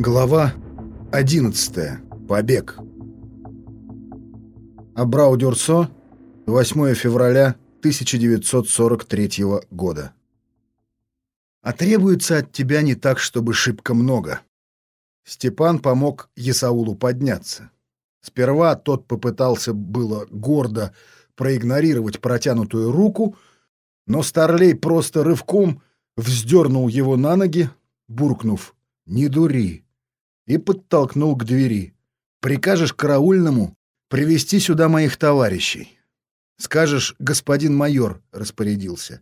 Глава 11. Побег. Абрау-Дюрсо, 8 февраля 1943 года. А требуется от тебя не так, чтобы шибко много. Степан помог Есаулу подняться. Сперва тот попытался было гордо проигнорировать протянутую руку, но Старлей просто рывком вздернул его на ноги, буркнув «Не дури!» И подтолкнул к двери. «Прикажешь караульному привести сюда моих товарищей. Скажешь, господин майор распорядился.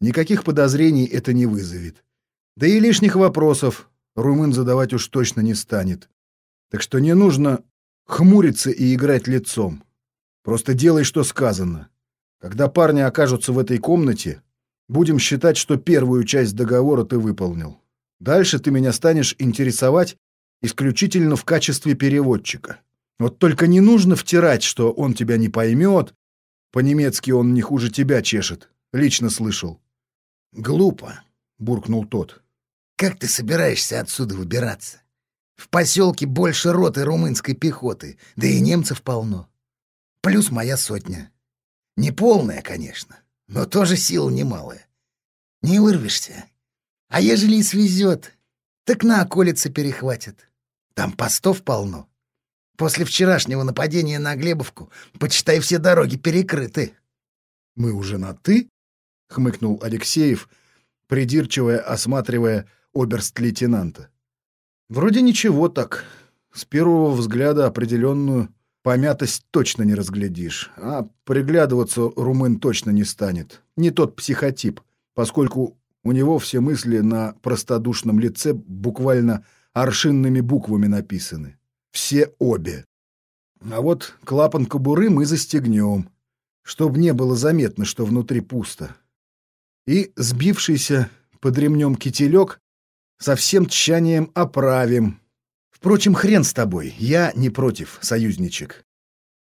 Никаких подозрений это не вызовет. Да и лишних вопросов румын задавать уж точно не станет. Так что не нужно хмуриться и играть лицом. Просто делай, что сказано. Когда парни окажутся в этой комнате, будем считать, что первую часть договора ты выполнил. Дальше ты меня станешь интересовать исключительно в качестве переводчика. Вот только не нужно втирать, что он тебя не поймет. По-немецки он не хуже тебя чешет. Лично слышал. «Глупо», — буркнул тот. «Как ты собираешься отсюда выбираться? В поселке больше роты румынской пехоты, да и немцев полно. Плюс моя сотня. Не полная, конечно, но тоже сила немалая. Не вырвешься. А ежели и свезет, так на околице перехватят. Там постов полно. После вчерашнего нападения на Глебовку, почитай, все дороги перекрыты. — Мы уже на «ты»? — хмыкнул Алексеев, придирчиво осматривая оберст-лейтенанта. — Вроде ничего так. С первого взгляда определенную помятость точно не разглядишь, а приглядываться румын точно не станет. Не тот психотип, поскольку у него все мысли на простодушном лице буквально аршинными буквами написаны. Все обе. А вот клапан кобуры мы застегнем, чтобы не было заметно, что внутри пусто. И сбившийся под ремнем кителек со всем тщанием оправим. Впрочем, хрен с тобой, я не против, союзничек.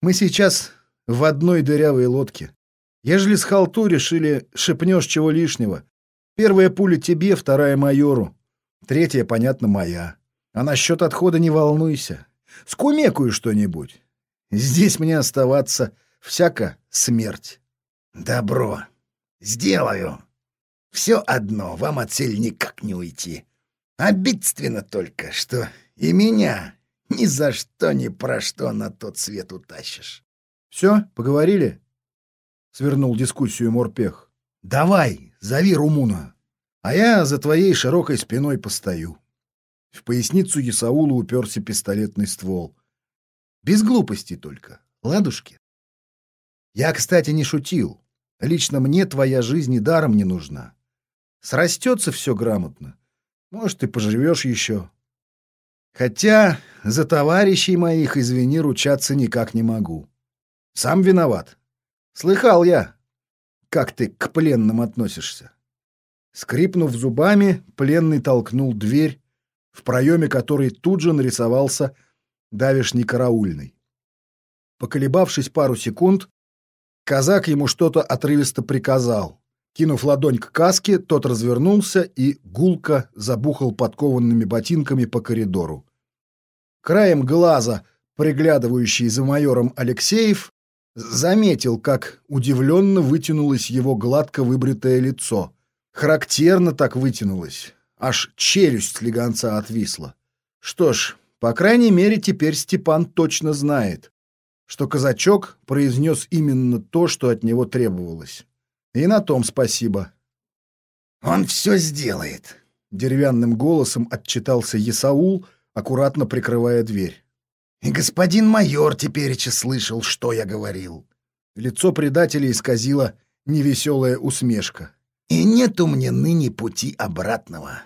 Мы сейчас в одной дырявой лодке. Ежели схалтуришь или шепнешь чего лишнего, первая пуля тебе, вторая майору, третья, понятно, моя. А насчет отхода не волнуйся. Скумекую что-нибудь. Здесь мне оставаться всяко смерть. Добро. Сделаю. Все одно, вам отсель никак не уйти. Обидственно только, что и меня ни за что ни про что на тот свет утащишь. Все, поговорили? Свернул дискуссию Морпех. Давай, зови Румуна, а я за твоей широкой спиной постою. В поясницу Ясаула уперся пистолетный ствол. Без глупости только, ладушки. Я, кстати, не шутил. Лично мне твоя жизнь и даром не нужна. Срастется все грамотно. Может, и поживешь еще. Хотя за товарищей моих, извини, ручаться никак не могу. Сам виноват. Слыхал я, как ты к пленным относишься. Скрипнув зубами, пленный толкнул дверь, в проеме которой тут же нарисовался давишний караульный. Поколебавшись пару секунд, казак ему что-то отрывисто приказал. Кинув ладонь к каске, тот развернулся и гулко забухал подкованными ботинками по коридору. Краем глаза, приглядывающий за майором Алексеев, заметил, как удивленно вытянулось его гладко выбритое лицо. Характерно так вытянулось. Аж челюсть слегонца отвисла. Что ж, по крайней мере, теперь Степан точно знает, что казачок произнес именно то, что от него требовалось. И на том спасибо. «Он все сделает», — деревянным голосом отчитался Есаул, аккуратно прикрывая дверь. «И господин майор тепереча слышал, что я говорил». Лицо предателя исказило невеселая усмешка. «И нету мне ныне пути обратного».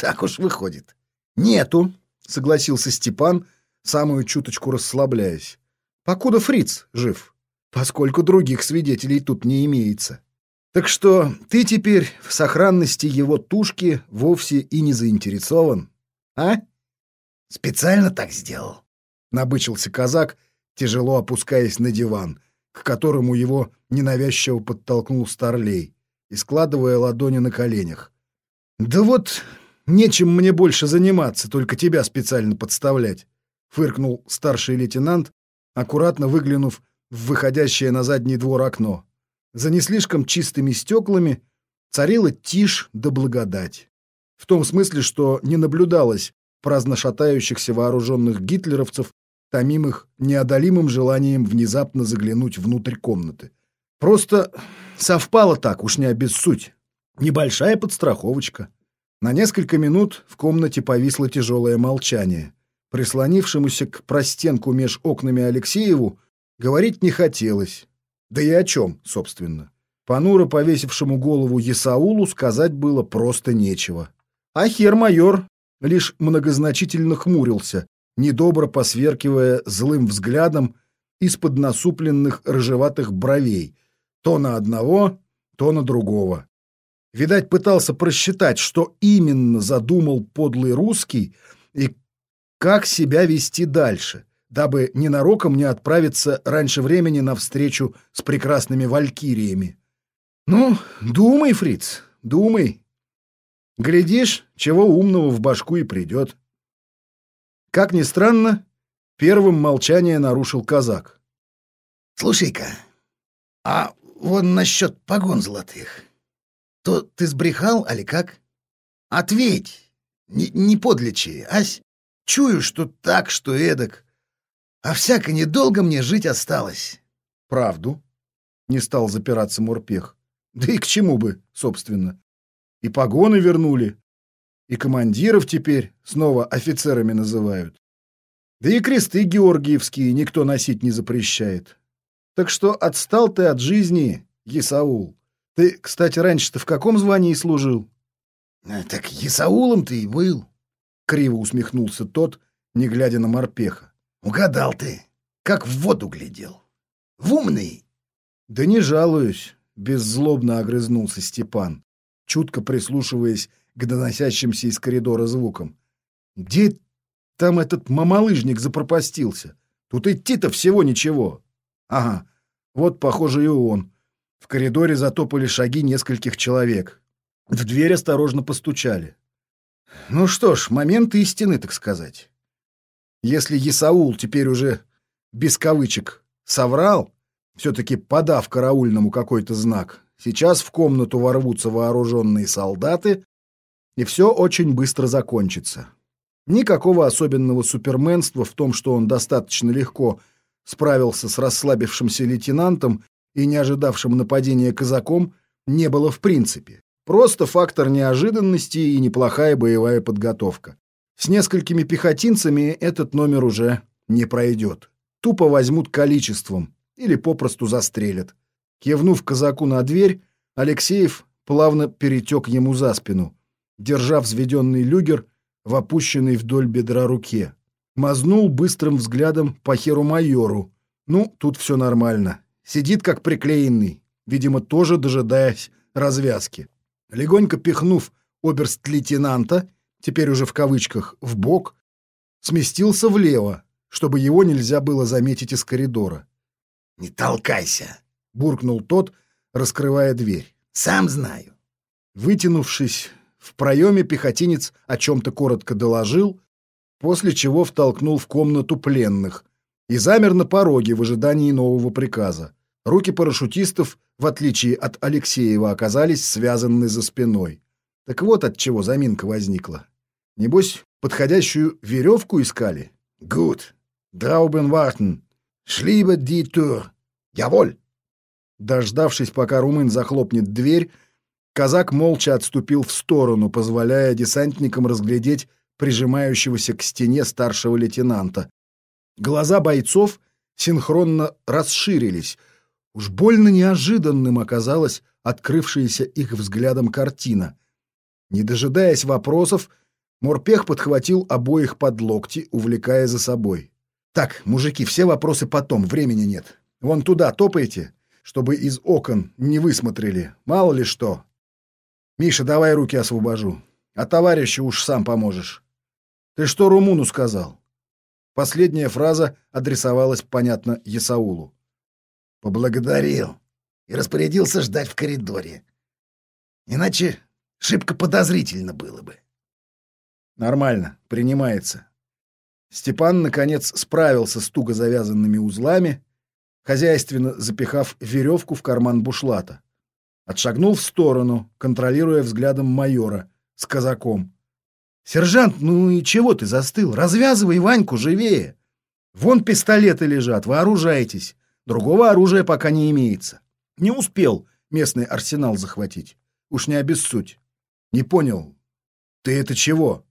Так уж выходит. Нету, согласился Степан, самую чуточку расслабляясь. Покуда фриц жив, поскольку других свидетелей тут не имеется. Так что ты теперь в сохранности его тушки вовсе и не заинтересован, а? Специально так сделал. Набычился казак, тяжело опускаясь на диван, к которому его ненавязчиво подтолкнул Старлей и складывая ладони на коленях. Да вот нечем мне больше заниматься, только тебя специально подставлять», — фыркнул старший лейтенант, аккуратно выглянув в выходящее на задний двор окно. За не слишком чистыми стеклами царила тишь да благодать. В том смысле, что не наблюдалось праздно шатающихся вооруженных гитлеровцев, томимых неодолимым желанием внезапно заглянуть внутрь комнаты. Просто совпало так, уж не обессудь. Небольшая подстраховочка. На несколько минут в комнате повисло тяжелое молчание. Прислонившемуся к простенку меж окнами Алексееву говорить не хотелось. Да и о чем, собственно. Понуро повесившему голову Есаулу сказать было просто нечего. А хер-майор лишь многозначительно хмурился, недобро посверкивая злым взглядом из-под насупленных рыжеватых бровей, то на одного, то на другого. Видать, пытался просчитать, что именно задумал подлый русский и как себя вести дальше, дабы ненароком не отправиться раньше времени на встречу с прекрасными валькириями. Ну, думай, фриц, думай. Глядишь, чего умного в башку и придет. Как ни странно, первым молчание нарушил казак. «Слушай-ка, а вот насчет погон золотых, то ты сбрехал, али как? Ответь, не, не подлечи, ась. Чую, что так, что эдак. А всяко недолго мне жить осталось». «Правду?» — не стал запираться Морпех. «Да и к чему бы, собственно? И погоны вернули, и командиров теперь снова офицерами называют. Да и кресты георгиевские никто носить не запрещает. Так что отстал ты от жизни, Есаул. Ты, кстати, раньше-то в каком звании служил? «Э, — Так Есаулом ты и был, — криво усмехнулся тот, не глядя на морпеха. — Угадал ты, как в воду глядел. В умный. — Да не жалуюсь, — беззлобно огрызнулся Степан чутко прислушиваясь к доносящимся из коридора звукам. «Где там этот мамалыжник запропастился? Тут идти-то всего ничего. Ага, вот, похоже, и он. В коридоре затопали шаги нескольких человек. В дверь осторожно постучали. Ну что ж, момент истины, так сказать. Если Есаул теперь уже без кавычек соврал, все-таки подав караульному какой-то знак, Сейчас в комнату ворвутся вооруженные солдаты, и все очень быстро закончится. Никакого особенного суперменства в том, что он достаточно легко справился с расслабившимся лейтенантом и не ожидавшим нападения казаком, не было в принципе. Просто фактор неожиданности и неплохая боевая подготовка. С несколькими пехотинцами этот номер уже не пройдет. Тупо возьмут количеством или попросту застрелят. Кивнув казаку на дверь, Алексеев плавно перетек ему за спину, держа взведенный люгер в опущенной вдоль бедра руке. Мазнул быстрым взглядом по херу-майору. Ну, тут все нормально. Сидит как приклеенный, видимо, тоже дожидаясь развязки. Легонько пихнув оберст-лейтенанта, теперь уже в кавычках, в бок, сместился влево, чтобы его нельзя было заметить из коридора. «Не толкайся!» — буркнул тот, раскрывая дверь. «Сам знаю». Вытянувшись в проеме, пехотинец о чем-то коротко доложил, после чего втолкнул в комнату пленных и замер на пороге в ожидании нового приказа. Руки парашютистов, в отличие от Алексеева, оказались связаны за спиной. Так вот от чего заминка возникла. Небось, подходящую веревку искали? «Гуд. Драубен вартен. Шлибе ди тур. Яволь!» Дождавшись, пока румын захлопнет дверь, казак молча отступил в сторону, позволяя десантникам разглядеть прижимающегося к стене старшего лейтенанта. Глаза бойцов синхронно расширились. Уж больно неожиданным оказалась открывшаяся их взглядом картина. Не дожидаясь вопросов, Морпех подхватил обоих под локти, увлекая за собой. «Так, мужики, все вопросы потом, времени нет. Вон туда топайте, чтобы из окон не высмотрели. Мало ли что. Миша, давай руки освобожу. А товарищу уж сам поможешь. Ты что Румуну сказал? Последняя фраза адресовалась, понятно, Есаулу. Поблагодарил и распорядился ждать в коридоре. Иначе шибко подозрительно было бы. Нормально, принимается. Степан, наконец, справился с туго завязанными узлами, хозяйственно запихав веревку в карман бушлата. Отшагнул в сторону, контролируя взглядом майора с казаком. «Сержант, ну и чего ты застыл? Развязывай Ваньку живее! Вон пистолеты лежат, вооружайтесь. Другого оружия пока не имеется. Не успел местный арсенал захватить. Уж не обессудь. Не понял. Ты это чего?»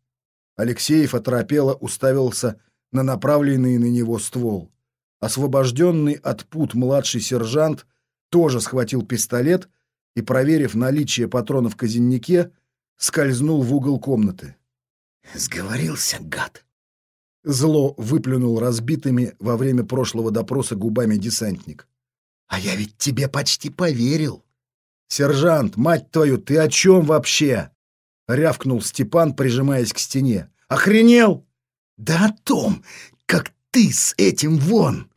Алексеев оторопело уставился на направленный на него ствол. Освобожденный от пут младший сержант тоже схватил пистолет и, проверив наличие патронов в казеннике, скользнул в угол комнаты. «Сговорился, гад!» Зло выплюнул разбитыми во время прошлого допроса губами десантник. «А я ведь тебе почти поверил!» «Сержант, мать твою, ты о чем вообще?» — рявкнул Степан, прижимаясь к стене. «Охренел?» «Да о том, как ты с этим вон!»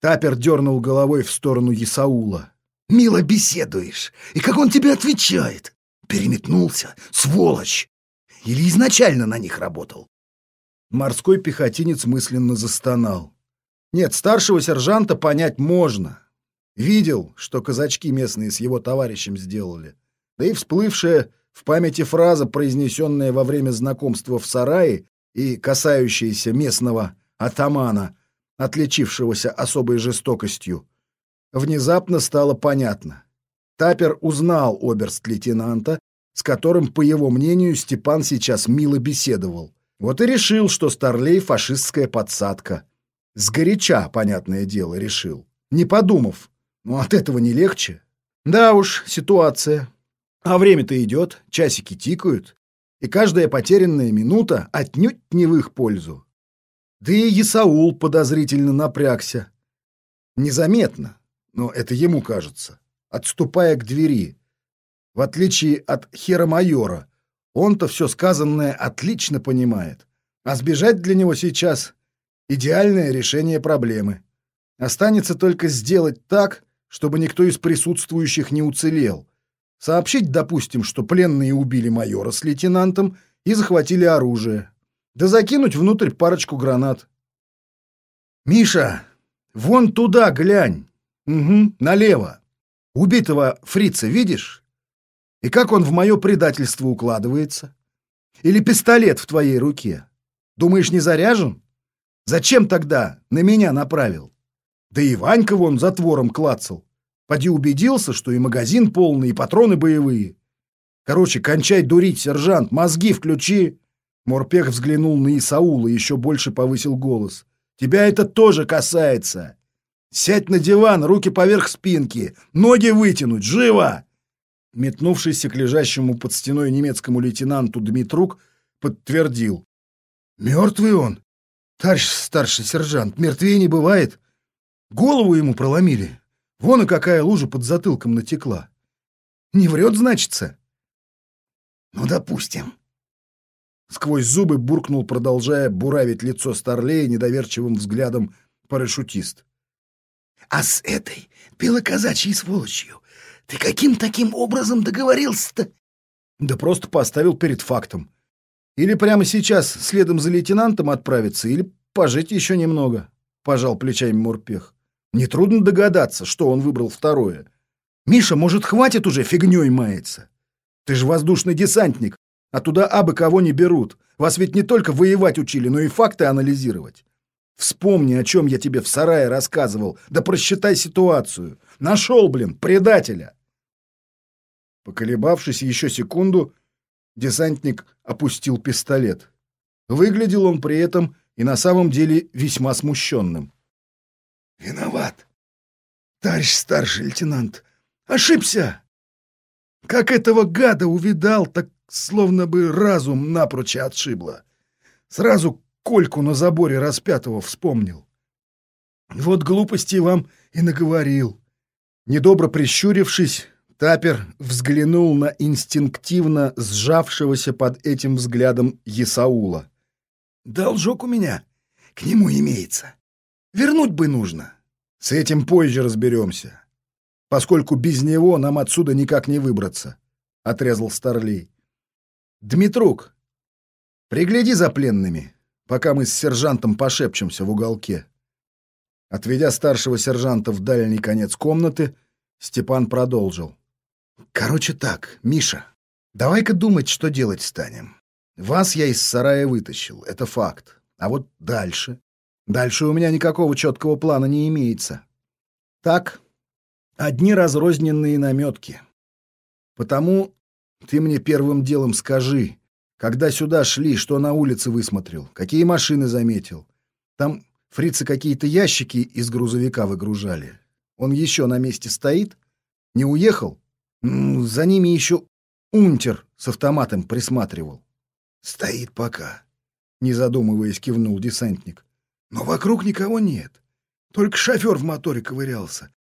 Тапер дернул головой в сторону Исаула. «Мило беседуешь. И как он тебе отвечает? Переметнулся, сволочь! Или изначально на них работал?» Морской пехотинец мысленно застонал. «Нет, старшего сержанта понять можно. Видел, что казачки местные с его товарищем сделали. Да и всплывшая в памяти фраза, произнесенная во время знакомства в сарае и касающаяся местного атамана, отличившегося особой жестокостью, внезапно стало понятно. Тапер узнал оберст-лейтенанта, с которым, по его мнению, Степан сейчас мило беседовал. Вот и решил, что Старлей — фашистская подсадка. Сгоряча, понятное дело, решил. Не подумав. Но от этого не легче. Да уж, ситуация. А время-то идет, часики тикают, и каждая потерянная минута отнюдь не в их пользу. Да и Исаул подозрительно напрягся. Незаметно, но это ему кажется, отступая к двери. В отличие от хера-майора, он-то все сказанное отлично понимает. А сбежать для него сейчас — идеальное решение проблемы. Останется только сделать так, чтобы никто из присутствующих не уцелел — Сообщить, допустим, что пленные убили майора с лейтенантом и захватили оружие. Да закинуть внутрь парочку гранат. «Миша, вон туда глянь. Угу, налево. Убитого фрица видишь? И как он в мое предательство укладывается? Или пистолет в твоей руке? Думаешь, не заряжен? Зачем тогда на меня направил? Да и Ванька вон затвором клацал. Поди убедился, что и магазин полный, и патроны боевые. Короче, кончай дурить, сержант, мозги включи. Морпех взглянул на Исаула и еще больше повысил голос. Тебя это тоже касается. Сядь на диван, руки поверх спинки, ноги вытянуть, живо!» Метнувшийся к лежащему под стеной немецкому лейтенанту Дмитрук подтвердил. «Мертвый он, товарищ старший сержант, мертвее не бывает. Голову ему проломили, Вон и какая лужа под затылком натекла. Не врет, значится? Ну, допустим. Сквозь зубы буркнул, продолжая буравить лицо Старлея недоверчивым взглядом парашютист. А с этой белоказачьей сволочью ты каким таким образом договорился-то? Да просто поставил перед фактом. Или прямо сейчас следом за лейтенантом отправиться, или пожить еще немного, — пожал плечами Мурпех. Нетрудно догадаться, что он выбрал второе. Миша, может, хватит уже фигней маяться? Ты же воздушный десантник, а туда абы кого не берут. Вас ведь не только воевать учили, но и факты анализировать. Вспомни, о чем я тебе в сарае рассказывал, да просчитай ситуацию. Нашел, блин, предателя. Поколебавшись еще секунду, десантник опустил пистолет. Выглядел он при этом и на самом деле весьма смущенным. Виноват. Товарищ старший лейтенант, ошибся. Как этого гада увидал, так словно бы разум напрочь отшибло. Сразу Кольку на заборе распятого вспомнил. Вот глупости вам и наговорил. Недобро прищурившись, Тапер взглянул на инстинктивно сжавшегося под этим взглядом Есаула. «Должок у меня к нему имеется. Вернуть бы нужно. С этим позже разберемся. Поскольку без него нам отсюда никак не выбраться, — отрезал Старлей. Дмитрук, Пригляди за пленными, пока мы с сержантом пошепчемся в уголке. Отведя старшего сержанта в дальний конец комнаты, Степан продолжил. Короче так, Миша, давай-ка думать, что делать станем. Вас я из сарая вытащил, это факт. А вот дальше? Дальше у меня никакого четкого плана не имеется. Так, одни разрозненные наметки. Потому ты мне первым делом скажи, когда сюда шли, что на улице высмотрел, какие машины заметил. Там фрицы какие-то ящики из грузовика выгружали. Он еще на месте стоит? Не уехал? За ними еще унтер с автоматом присматривал. Стоит пока, не задумываясь, кивнул десантник. Но вокруг никого нет. Только шофер в моторе ковырялся.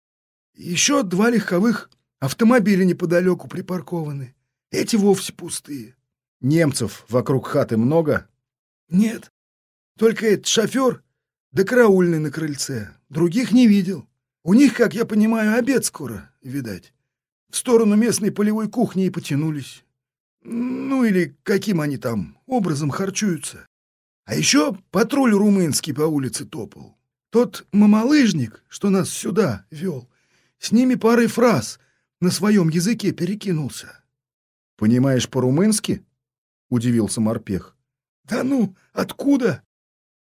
Еще два легковых автомобиля неподалеку припаркованы. Эти вовсе пустые. Немцев вокруг хаты много? Нет. Только этот шофер да караульный на крыльце. Других не видел. У них, как я понимаю, обед скоро, видать. В сторону местной полевой кухни и потянулись. Ну или каким они там образом харчуются. А еще патруль румынский по улице топал. Тот мамалыжник, что нас сюда вел, с ними парой фраз на своем языке перекинулся. «Понимаешь по-румынски?» — удивился морпех. «Да ну, откуда?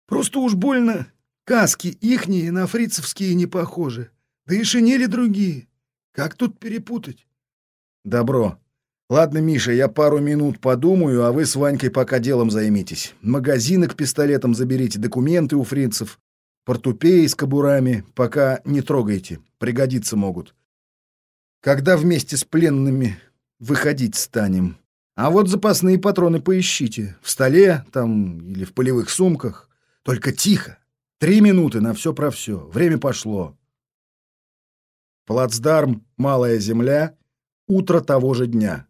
Просто уж больно каски ихние на фрицевские не похожи, да и шинели другие. Как тут перепутать?» «Добро. Ладно, Миша, я пару минут подумаю, а вы с Ванькой пока делом займитесь. Магазины к пистолетам заберите, документы у фрицев, портупеи с кобурами пока не трогайте, пригодиться могут. Когда вместе с пленными выходить станем? А вот запасные патроны поищите. В столе там или в полевых сумках. Только тихо. Три минуты на все про все. Время пошло. Плацдарм «Малая земля». Утро того же дня.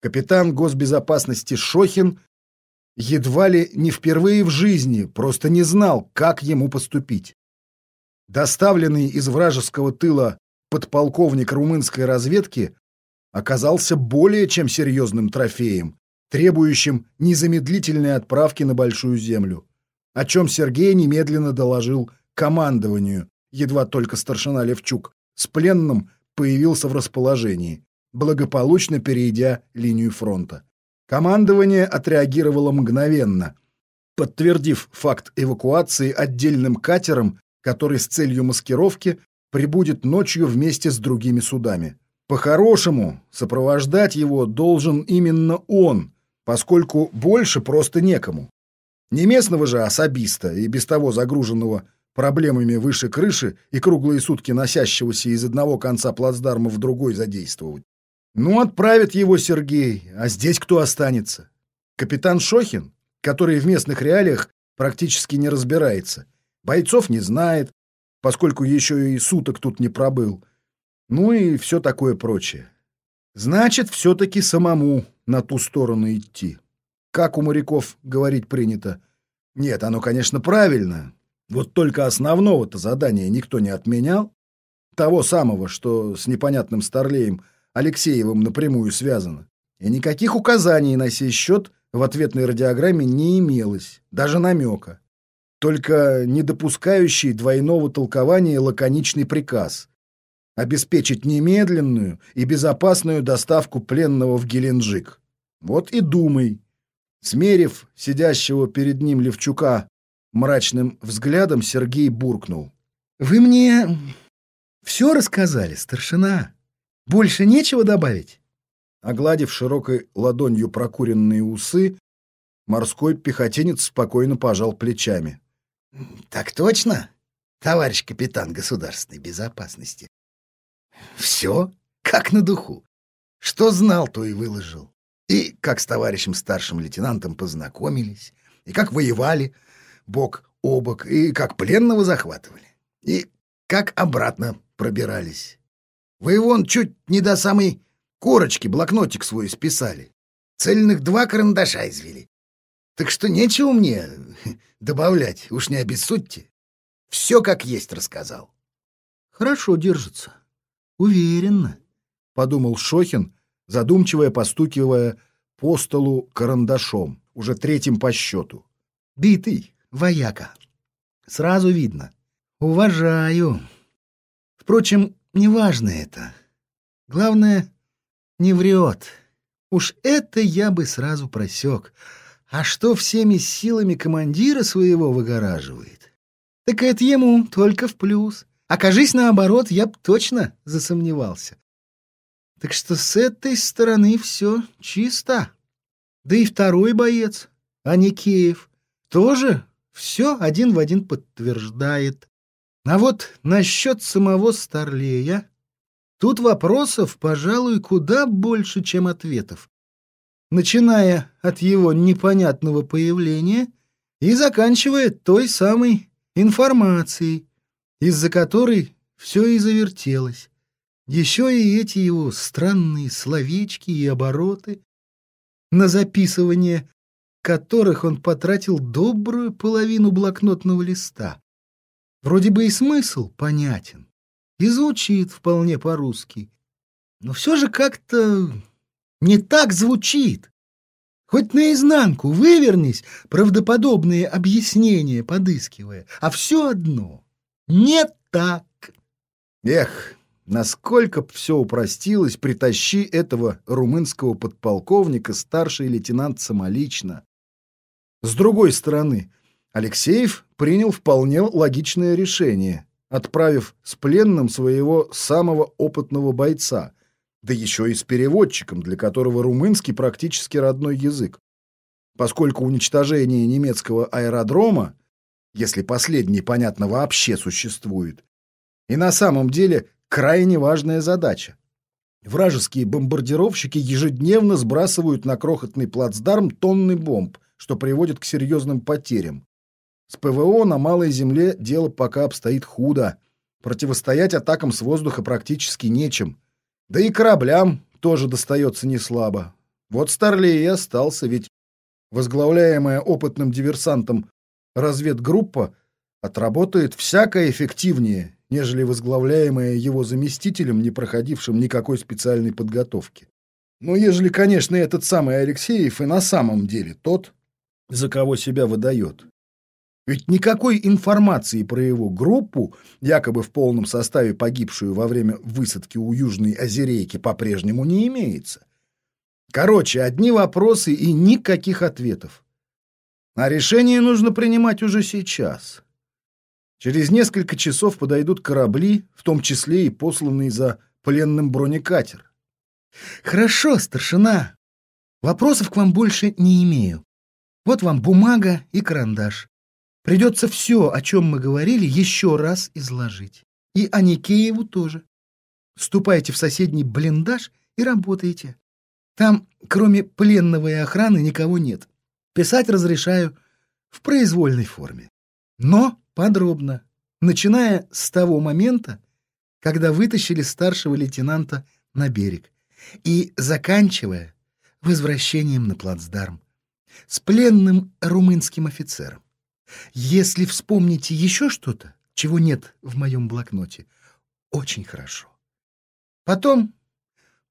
Капитан госбезопасности Шохин едва ли не впервые в жизни просто не знал, как ему поступить. Доставленный из вражеского тыла подполковник румынской разведки оказался более чем серьезным трофеем, требующим незамедлительной отправки на Большую Землю, о чем Сергей немедленно доложил командованию, едва только старшина Левчук с пленным появился в расположении, благополучно перейдя линию фронта. Командование отреагировало мгновенно, подтвердив факт эвакуации отдельным катером, который с целью маскировки прибудет ночью вместе с другими судами. По-хорошему, сопровождать его должен именно он, поскольку больше просто некому. Не местного же особиста и без того загруженного проблемами выше крыши и круглые сутки носящегося из одного конца плацдарма в другой задействовать. Ну, отправит его Сергей, а здесь кто останется? Капитан Шохин, который в местных реалиях практически не разбирается, бойцов не знает, поскольку еще и суток тут не пробыл, ну и все такое прочее. Значит, все-таки самому на ту сторону идти. Как у моряков говорить принято. Нет, оно, конечно, правильно. Вот только основного-то задания никто не отменял. Того самого, что с непонятным Старлеем Алексеевым напрямую связано. И никаких указаний на сей счет в ответной радиограмме не имелось, даже намека. Только не допускающий двойного толкования лаконичный приказ обеспечить немедленную и безопасную доставку пленного в Геленджик. Вот и думай. Смерив сидящего перед ним Левчука мрачным взглядом, Сергей буркнул. «Вы мне все рассказали, старшина? Больше нечего добавить?» Огладив широкой ладонью прокуренные усы, морской пехотинец спокойно пожал плечами. «Так точно, товарищ капитан государственной безопасности. Все как на духу. Что знал, то и выложил. И как с товарищем старшим лейтенантом познакомились, и как воевали бок о бок, и как пленного захватывали, и как обратно пробирались. Вы вон чуть не до самой корочки блокнотик свой списали. Цельных два карандаша извели. Так что нечего мне добавлять, уж не обессудьте. Все как есть рассказал. Хорошо держится. Уверенно, — подумал Шохин, задумчиво постукивая по столу карандашом, уже третьим по счету. Битый, вояка. Сразу видно. Уважаю. Впрочем, неважно это. Главное, не врет. Уж это я бы сразу просек. А что всеми силами командира своего выгораживает? Так это ему только в плюс. Окажись наоборот, я б точно засомневался. Так что с этой стороны все чисто. Да и второй боец, Аникеев, тоже все один в один подтверждает. А вот насчет самого Старлея тут вопросов, пожалуй, куда больше, чем ответов. Начиная от его непонятного появления и заканчивая той самой информацией, из-за которой все и завертелось. Еще и эти его странные словечки и обороты, на записывание которых он потратил добрую половину блокнотного листа. Вроде бы и смысл понятен, и звучит вполне по-русски, но все же как-то не так звучит. Хоть наизнанку вывернись, правдоподобные объяснения подыскивая, а все одно не так. Эх, Насколько все упростилось, притащи этого румынского подполковника старший лейтенант самолично. С другой стороны, Алексеев принял вполне логичное решение, отправив с пленным своего самого опытного бойца, да еще и с переводчиком, для которого румынский практически родной язык. Поскольку уничтожение немецкого аэродрома, если последний, понятно, вообще существует, и на самом деле крайне важная задача. Вражеские бомбардировщики ежедневно сбрасывают на крохотный плацдарм тонны бомб, что приводит к серьезным потерям. С ПВО на Малой Земле дело пока обстоит худо. Противостоять атакам с воздуха практически нечем. Да и кораблям тоже достается не слабо. Вот Старлей и остался, ведь возглавляемая опытным диверсантом разведгруппа отработает всяко эффективнее нежели возглавляемая его заместителем, не проходившим никакой специальной подготовки. Но ежели, конечно, этот самый Алексеев и на самом деле тот, за кого себя выдает. Ведь никакой информации про его группу, якобы в полном составе погибшую во время высадки у Южной Озерейки, по-прежнему не имеется. Короче, одни вопросы и никаких ответов. А решение нужно принимать уже сейчас. Через несколько часов подойдут корабли, в том числе и посланные за пленным бронекатер. Хорошо, старшина. Вопросов к вам больше не имею. Вот вам бумага и карандаш. Придется все, о чем мы говорили, еще раз изложить. И Аникееву тоже. Ступайте в соседний блиндаж и работайте. Там, кроме пленного и охраны, никого нет. Писать разрешаю в произвольной форме. Но подробно, начиная с того момента, когда вытащили старшего лейтенанта на берег, и заканчивая возвращением на плацдарм с пленным румынским офицером. Если вспомните еще что-то, чего нет в моем блокноте, очень хорошо. Потом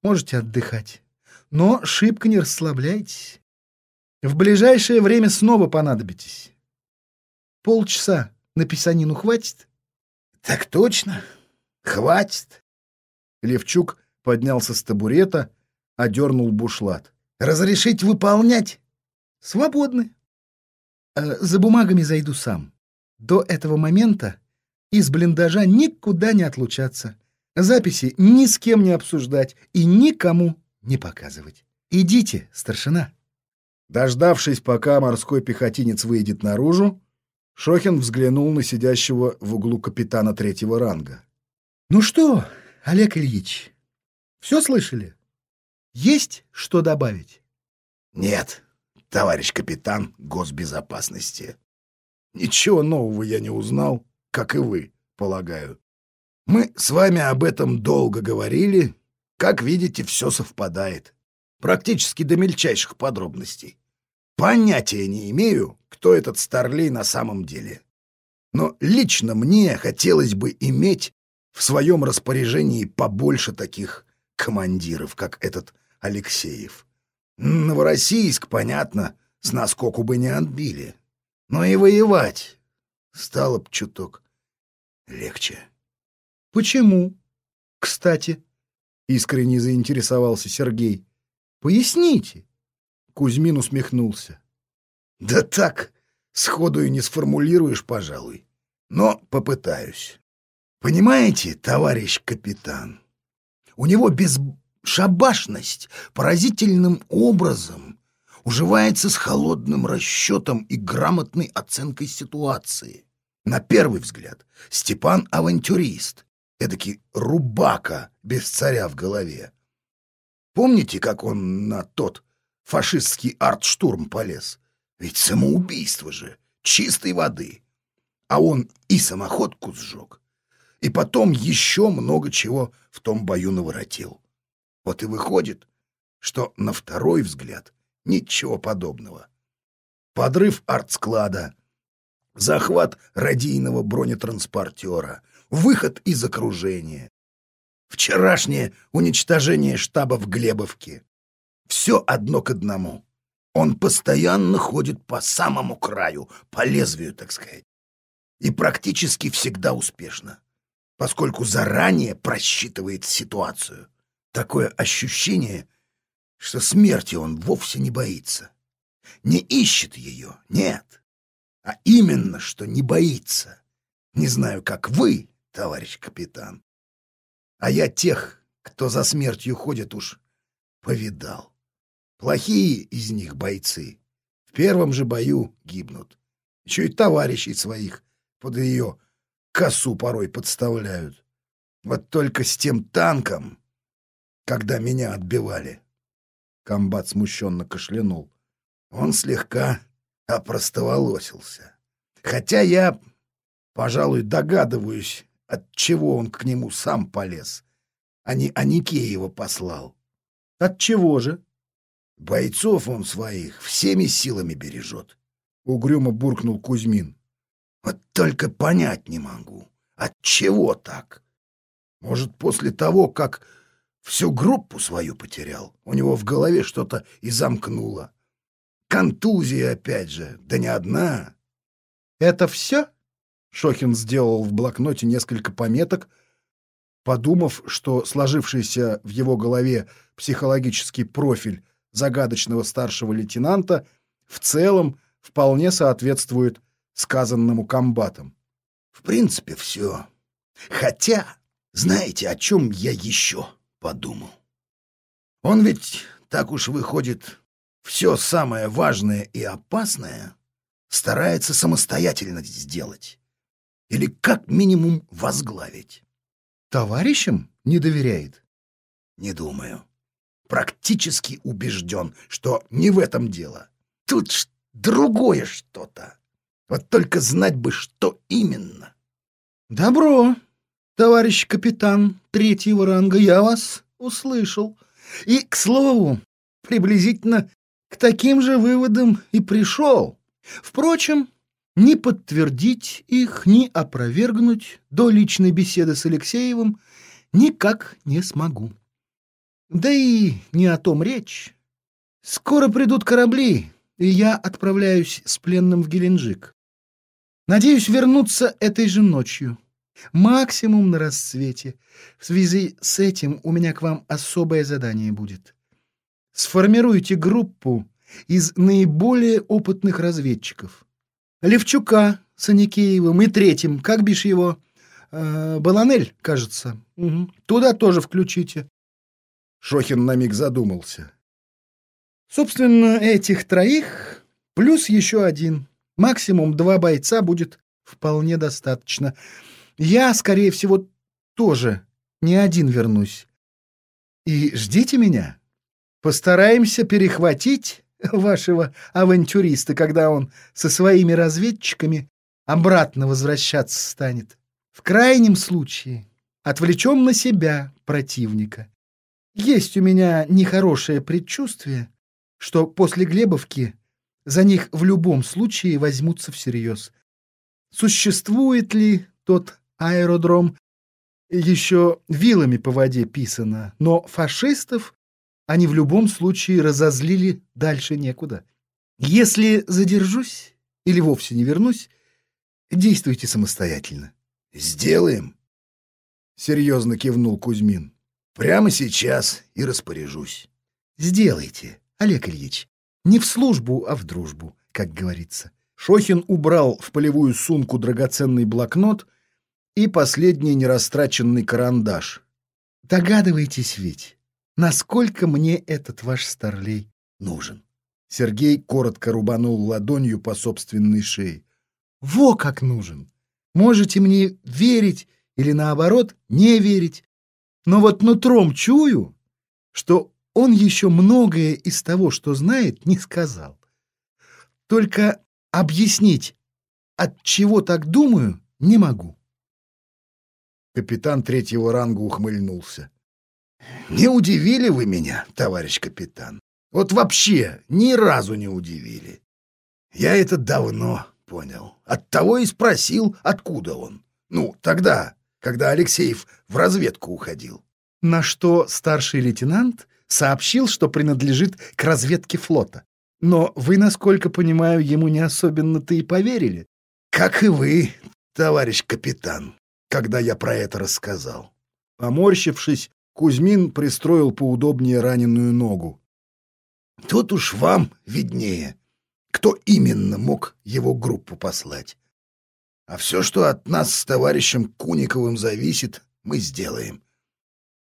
можете отдыхать, но шибко не расслабляйтесь. В ближайшее время снова понадобитесь. Полчаса на писанину хватит? Так точно. Хватит. Левчук поднялся с табурета, одернул бушлат. Разрешить выполнять? Свободны. Э, за бумагами зайду сам. До этого момента из блиндажа никуда не отлучаться. Записи ни с кем не обсуждать и никому не показывать. Идите, старшина. Дождавшись, пока морской пехотинец выйдет наружу, Шохин взглянул на сидящего в углу капитана третьего ранга. «Ну что, Олег Ильич, все слышали? Есть что добавить?» «Нет, товарищ капитан госбезопасности. Ничего нового я не узнал, как и вы, полагаю. Мы с вами об этом долго говорили. Как видите, все совпадает. Практически до мельчайших подробностей. Понятия не имею, кто этот Старлей на самом деле. Но лично мне хотелось бы иметь в своем распоряжении побольше таких командиров, как этот Алексеев. Новороссийск, понятно, с наскоку бы не отбили. Но и воевать стало б чуток легче. Почему? Кстати, искренне заинтересовался Сергей. Поясните. Кузьмин усмехнулся. Да так, сходу и не сформулируешь, пожалуй. Но попытаюсь. Понимаете, товарищ капитан, у него бесшабашность поразительным образом уживается с холодным расчетом и грамотной оценкой ситуации. На первый взгляд Степан — авантюрист, эдакий рубака без царя в голове. Помните, как он на тот фашистский артштурм полез? Ведь самоубийство же, чистой воды. А он и самоходку сжег, и потом еще много чего в том бою наворотил. Вот и выходит, что на второй взгляд ничего подобного. Подрыв артсклада, захват радийного бронетранспортера, выход из окружения, вчерашнее уничтожение штаба в Глебовке. Все одно к одному. Он постоянно ходит по самому краю, по лезвию, так сказать. И практически всегда успешно, поскольку заранее просчитывает ситуацию. Такое ощущение, что смерти он вовсе не боится. Не ищет ее, нет, а именно, что не боится. Не знаю, как вы, товарищ капитан, а я тех, кто за смертью ходит, уж повидал. Плохие из них бойцы. В первом же бою гибнут. Еще и товарищей своих под ее косу порой подставляют. Вот только с тем танком, когда меня отбивали. Комбат смущенно кашлянул. Он слегка опростоволосился. Хотя я, пожалуй, догадываюсь, от чего он к нему сам полез, а не Аникеева послал. От чего же? Бойцов он своих всеми силами бережет. Угрюмо буркнул Кузьмин. Вот только понять не могу, от чего так? Может, после того, как всю группу свою потерял, у него в голове что-то и замкнуло. Контузия опять же, да не одна. Это все? Шохин сделал в блокноте несколько пометок, подумав, что сложившийся в его голове психологический профиль загадочного старшего лейтенанта в целом вполне соответствует сказанному комбатам. В принципе, все. Хотя, знаете, о чем я еще подумал? Он ведь, так уж выходит, все самое важное и опасное старается самостоятельно сделать. Или как минимум возглавить. Товарищам не доверяет? Не думаю практически убежден, что не в этом дело. Тут другое что-то. Вот только знать бы, что именно. Добро, товарищ капитан третьего ранга, я вас услышал. И, к слову, приблизительно к таким же выводам и пришел. Впрочем, ни подтвердить их, ни опровергнуть до личной беседы с Алексеевым никак не смогу. Да и не о том речь. Скоро придут корабли, и я отправляюсь с пленным в Геленджик. Надеюсь вернуться этой же ночью. Максимум на рассвете. В связи с этим у меня к вам особое задание будет. Сформируйте группу из наиболее опытных разведчиков. Левчука с Аникеевым и третьим, как бишь его, э, Баланель, кажется. Угу. Туда тоже включите. Шохин на миг задумался. Собственно, этих троих плюс еще один. Максимум два бойца будет вполне достаточно. Я, скорее всего, тоже не один вернусь. И ждите меня. Постараемся перехватить вашего авантюриста, когда он со своими разведчиками обратно возвращаться станет. В крайнем случае отвлечем на себя противника. Есть у меня нехорошее предчувствие, что после Глебовки за них в любом случае возьмутся всерьез. Существует ли тот аэродром, еще вилами по воде писано, но фашистов они в любом случае разозлили дальше некуда. Если задержусь или вовсе не вернусь, действуйте самостоятельно. Сделаем, серьезно кивнул Кузьмин. Прямо сейчас и распоряжусь. Сделайте, Олег Ильич. Не в службу, а в дружбу, как говорится. Шохин убрал в полевую сумку драгоценный блокнот и последний нерастраченный карандаш. Догадываетесь ведь, насколько мне этот ваш старлей нужен? Сергей коротко рубанул ладонью по собственной шее. Во как нужен! Можете мне верить или, наоборот, не верить. Но вот нутром чую, что он еще многое из того, что знает, не сказал. Только объяснить, от чего так думаю, не могу. Капитан третьего ранга ухмыльнулся. «Не удивили вы меня, товарищ капитан. Вот вообще ни разу не удивили. Я это давно понял. Оттого и спросил, откуда он. Ну, тогда, когда Алексеев в разведку уходил. На что старший лейтенант сообщил, что принадлежит к разведке флота. Но вы, насколько понимаю, ему не особенно-то и поверили. Как и вы, товарищ капитан, когда я про это рассказал. Поморщившись, Кузьмин пристроил поудобнее раненую ногу. Тут уж вам виднее, кто именно мог его группу послать. А все, что от нас с товарищем Куниковым зависит, мы сделаем.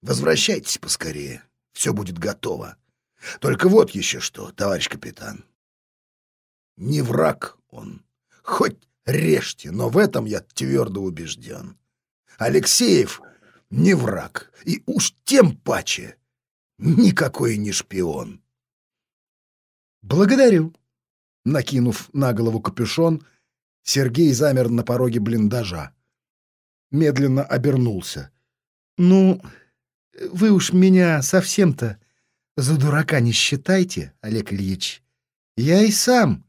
Возвращайтесь поскорее, все будет готово. Только вот еще что, товарищ капитан. Не враг он, хоть режьте, но в этом я твердо убежден. Алексеев не враг, и уж тем паче никакой не шпион. «Благодарю». Накинув на голову капюшон, Сергей замер на пороге блиндажа. Медленно обернулся. «Ну, вы уж меня совсем-то за дурака не считайте, Олег Ильич. Я и сам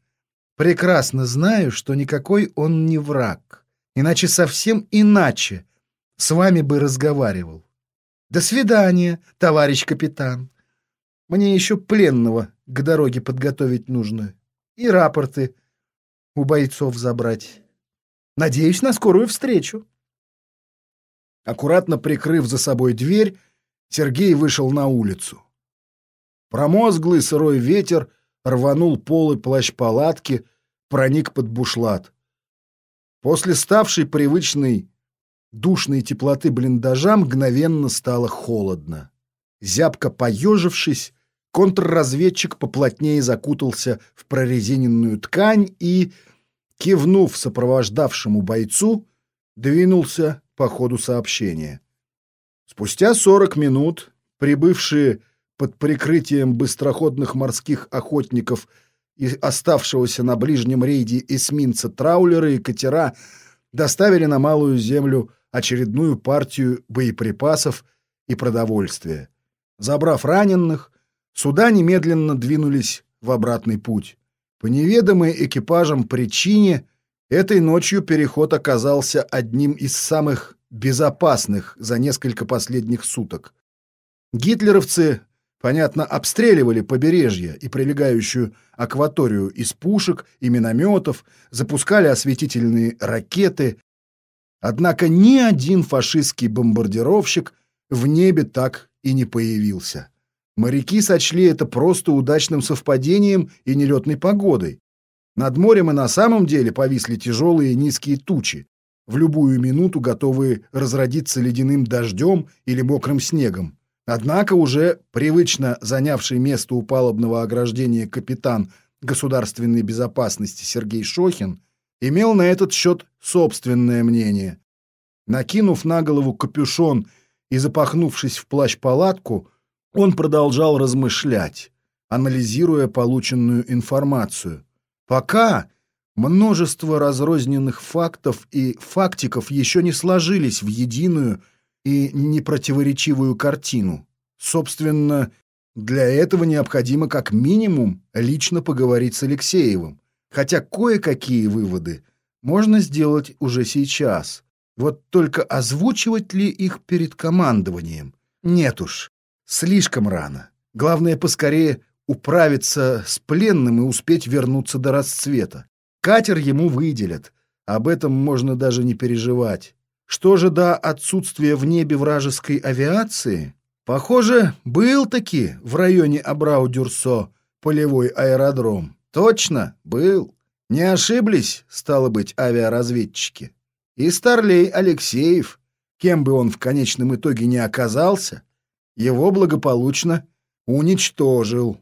прекрасно знаю, что никакой он не враг. Иначе совсем иначе с вами бы разговаривал. До свидания, товарищ капитан. Мне еще пленного к дороге подготовить нужно. И рапорты у бойцов забрать. Надеюсь на скорую встречу. Аккуратно прикрыв за собой дверь, Сергей вышел на улицу. Промозглый сырой ветер рванул полы плащ-палатки, проник под бушлат. После ставшей привычной душной теплоты блиндажа мгновенно стало холодно. Зябко поежившись, контрразведчик поплотнее закутался в прорезиненную ткань и, кивнув сопровождавшему бойцу, двинулся по ходу сообщения. Спустя сорок минут прибывшие под прикрытием быстроходных морских охотников и оставшегося на ближнем рейде эсминца траулеры и катера доставили на Малую Землю очередную партию боеприпасов и продовольствия. Забрав раненых, суда немедленно двинулись в обратный путь. По неведомой экипажам причине этой ночью переход оказался одним из самых безопасных за несколько последних суток. Гитлеровцы, понятно, обстреливали побережье и прилегающую акваторию из пушек и минометов, запускали осветительные ракеты. Однако ни один фашистский бомбардировщик в небе так и не появился. Моряки сочли это просто удачным совпадением и нелетной погодой. Над морем и на самом деле повисли тяжелые низкие тучи, в любую минуту готовые разродиться ледяным дождем или мокрым снегом. Однако уже привычно занявший место у палубного ограждения капитан государственной безопасности Сергей Шохин имел на этот счет собственное мнение. Накинув на голову капюшон и запахнувшись в плащ-палатку, он продолжал размышлять, анализируя полученную информацию. Пока множество разрозненных фактов и фактиков еще не сложились в единую и непротиворечивую картину. Собственно, для этого необходимо как минимум лично поговорить с Алексеевым, хотя кое-какие выводы можно сделать уже сейчас. Вот только озвучивать ли их перед командованием? Нет уж, слишком рано. Главное, поскорее управиться с пленным и успеть вернуться до расцвета. Катер ему выделят. Об этом можно даже не переживать. Что же до отсутствия в небе вражеской авиации? Похоже, был-таки в районе Абрау-Дюрсо полевой аэродром. Точно, был. Не ошиблись, стало быть, авиаразведчики. И Старлей Алексеев, кем бы он в конечном итоге не оказался, его благополучно уничтожил.